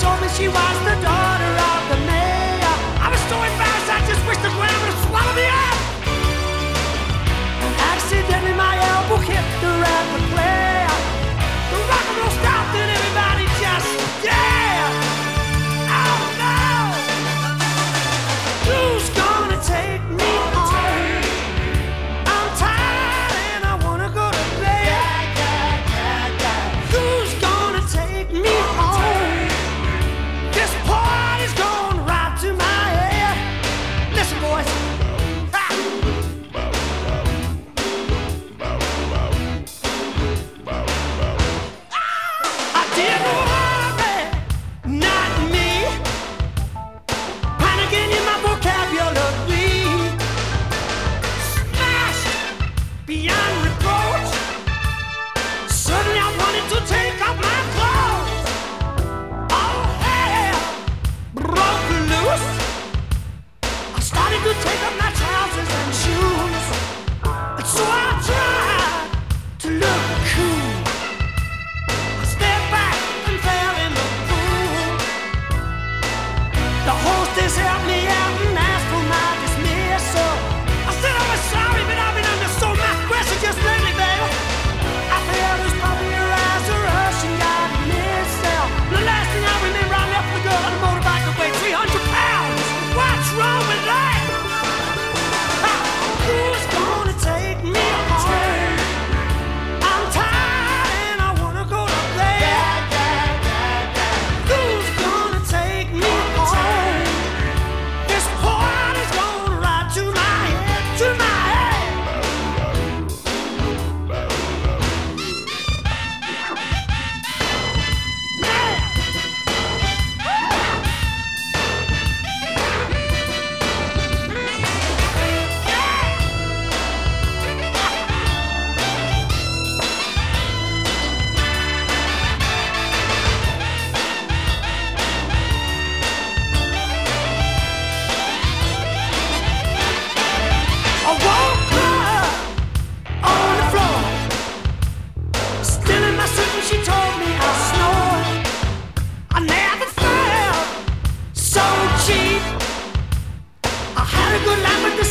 told me she was the daughter of the mayor. I was so embarrassed, I just wish the ground was to take a good life, but